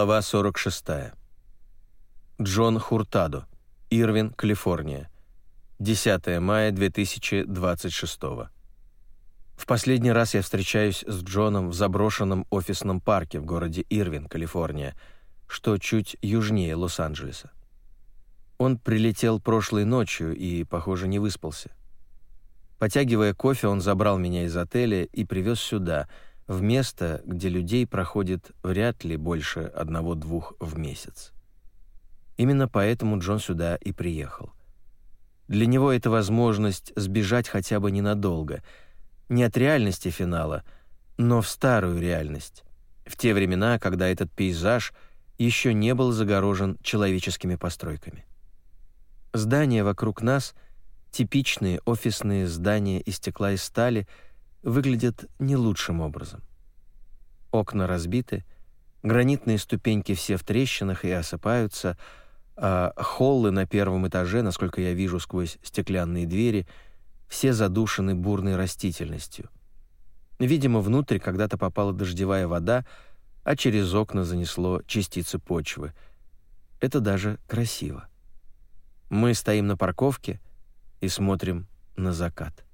Глава 46. Джон Хуртадо. Ирвин, Калифорния. 10 мая 2026. В последний раз я встречаюсь с Джоном в заброшенном офисном парке в городе Ирвин, Калифорния, что чуть южнее Лос-Анджелеса. Он прилетел прошлой ночью и, похоже, не выспался. Потягивая кофе, он забрал меня из отеля и привез сюда — в место, где людей проходит вряд ли больше одного-двух в месяц. Именно поэтому Джон сюда и приехал. Для него это возможность сбежать хотя бы ненадолго, не от реальности финала, но в старую реальность, в те времена, когда этот пейзаж еще не был загорожен человеческими постройками. Здания вокруг нас, типичные офисные здания из стекла и стали — выглядят не лучшим образом. Окна разбиты, гранитные ступеньки все в трещинах и осыпаются, а холлы на первом этаже, насколько я вижу сквозь стеклянные двери, все задушены бурной растительностью. Видимо, внутрь когда-то попала дождевая вода, а через окна занесло частицы почвы. Это даже красиво. Мы стоим на парковке и смотрим на закат.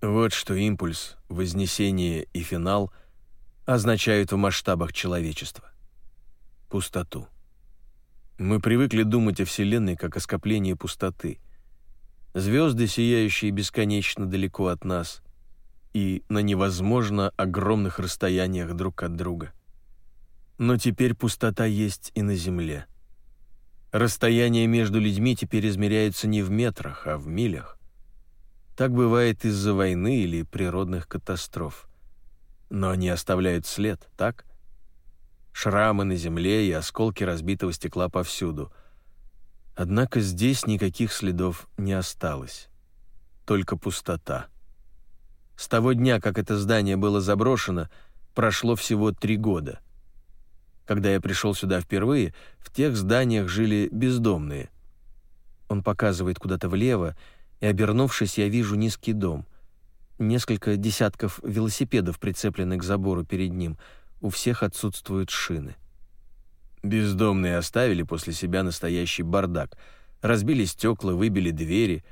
Вот что импульс, вознесение и финал означают в масштабах человечества. Пустоту. Мы привыкли думать о Вселенной как о скоплении пустоты. Звезды, сияющие бесконечно далеко от нас, и на невозможно огромных расстояниях друг от друга. Но теперь пустота есть и на Земле. Расстояния между людьми теперь измеряются не в метрах, а в милях. Так бывает из-за войны или природных катастроф. Но они оставляют след, так? Шрамы на земле и осколки разбитого стекла повсюду. Однако здесь никаких следов не осталось. Только пустота. С того дня, как это здание было заброшено, прошло всего три года. Когда я пришел сюда впервые, в тех зданиях жили бездомные. Он показывает куда-то влево, и, обернувшись, я вижу низкий дом. Несколько десятков велосипедов прицеплены к забору перед ним. У всех отсутствуют шины. Бездомные оставили после себя настоящий бардак. Разбили стекла, выбили двери,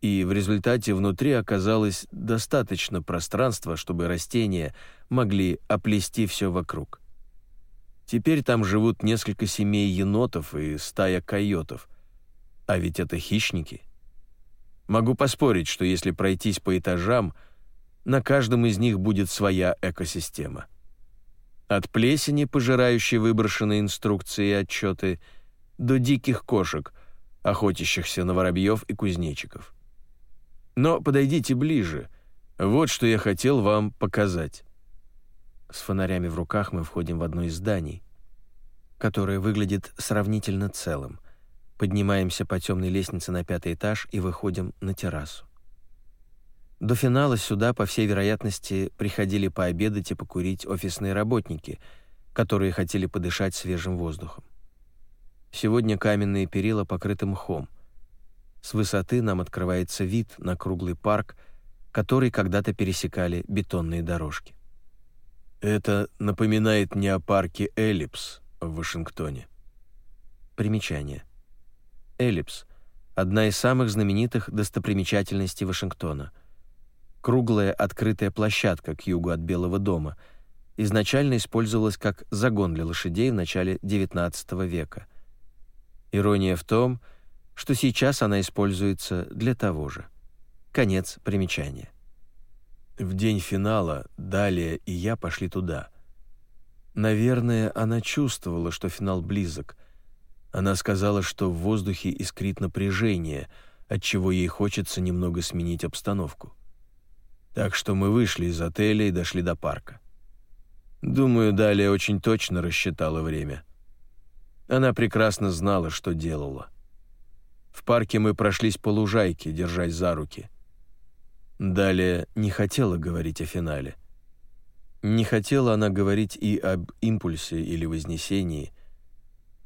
и в результате внутри оказалось достаточно пространства, чтобы растения могли оплести все вокруг. Теперь там живут несколько семей енотов и стая койотов. А ведь это хищники — Могу поспорить, что если пройтись по этажам, на каждом из них будет своя экосистема. От плесени, пожирающей выброшенные инструкции и отчеты, до диких кошек, охотящихся на воробьев и кузнечиков. Но подойдите ближе. Вот что я хотел вам показать. С фонарями в руках мы входим в одно из зданий, которое выглядит сравнительно целым — Поднимаемся по темной лестнице на пятый этаж и выходим на террасу. До финала сюда, по всей вероятности, приходили пообедать и покурить офисные работники, которые хотели подышать свежим воздухом. Сегодня каменные перила покрыты мхом. С высоты нам открывается вид на круглый парк, который когда-то пересекали бетонные дорожки. Это напоминает мне о парке Эллипс в Вашингтоне. Примечание. Эллипс – одна из самых знаменитых достопримечательностей Вашингтона. Круглая открытая площадка к югу от Белого дома изначально использовалась как загон для лошадей в начале XIX века. Ирония в том, что сейчас она используется для того же. Конец примечания. В день финала Далия и я пошли туда. Наверное, она чувствовала, что финал близок – она сказала, что в воздухе искрит напряжение, отчего ей хочется немного сменить обстановку. Так что мы вышли из отеля и дошли до парка. Думаю, Далия очень точно рассчитала время. Она прекрасно знала, что делала. В парке мы прошлись по лужайке, держась за руки. Далее не хотела говорить о финале. Не хотела она говорить и об импульсе или вознесении –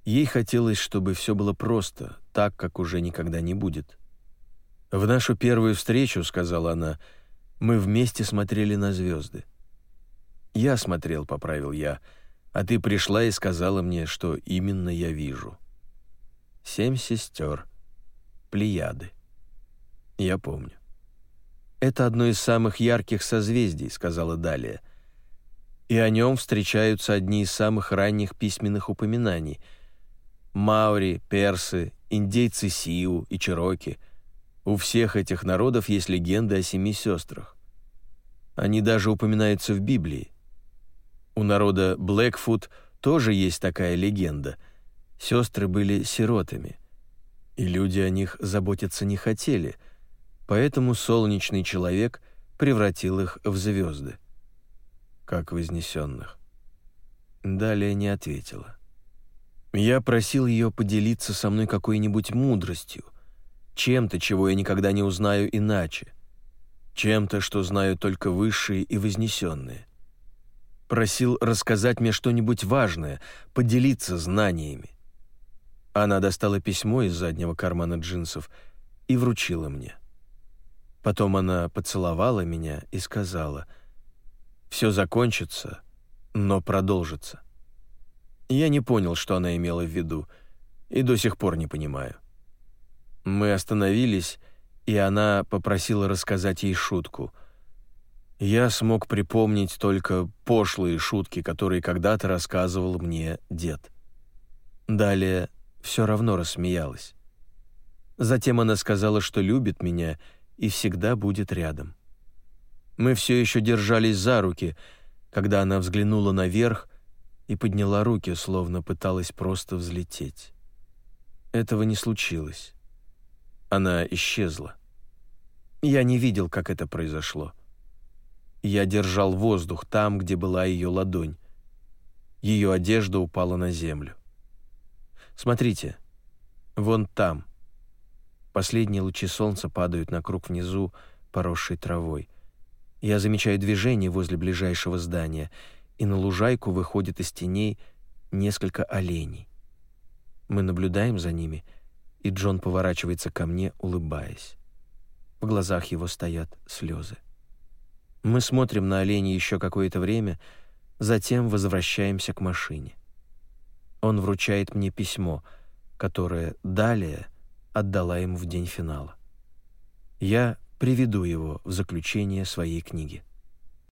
Ей хотелось, чтобы все было просто, так, как уже никогда не будет. «В нашу первую встречу, — сказала она, — мы вместе смотрели на звезды. «Я смотрел», — поправил я, — а ты пришла и сказала мне, что именно я вижу. Семь сестер. Плеяды. Я помню. «Это одно из самых ярких созвездий», — сказала Далия. «И о нем встречаются одни из самых ранних письменных упоминаний. Маори, персы, индейцы Сиу и Чероки. У всех этих народов есть легенды о семи сестрах. Они даже упоминаются в Библии. У народа Блэкфут тоже есть такая легенда. Сестры были сиротами, и люди о них заботиться не хотели, поэтому солнечный человек превратил их в звезды, как вознесенных. Далее не ответила. Я просил ее поделиться со мной какой-нибудь мудростью, чем-то, чего я никогда не узнаю иначе, чем-то, что знают только высшие и вознесенные. Просил рассказать мне что-нибудь важное, поделиться знаниями. Она достала письмо из заднего кармана джинсов и вручила мне. Потом она поцеловала меня и сказала, «Все закончится, но продолжится». Я не понял, что она имела в виду, и до сих пор не понимаю. Мы остановились, и она попросила рассказать ей шутку — я смог припомнить только пошлые шутки, которые когда-то рассказывал мне дед. Далее все равно рассмеялась. Затем она сказала, что любит меня и всегда будет рядом. Мы все еще держались за руки, когда она взглянула наверх и подняла руки, словно пыталась просто взлететь. Этого не случилось. Она исчезла. Я не видел, как это произошло. Я держал воздух там, где была ее ладонь. Ее одежда упала на землю. Смотрите, вон там. Последние лучи солнца падают на круг внизу, поросшей травой. Я замечаю движение возле ближайшего здания, и на лужайку выходит из теней несколько оленей. Мы наблюдаем за ними, и Джон поворачивается ко мне, улыбаясь. В глазах его стоят слезы. Мы смотрим на оленя еще какое-то время, затем возвращаемся к машине. Он вручает мне письмо, которое далее отдала ему в день финала. Я приведу его в заключение своей книги.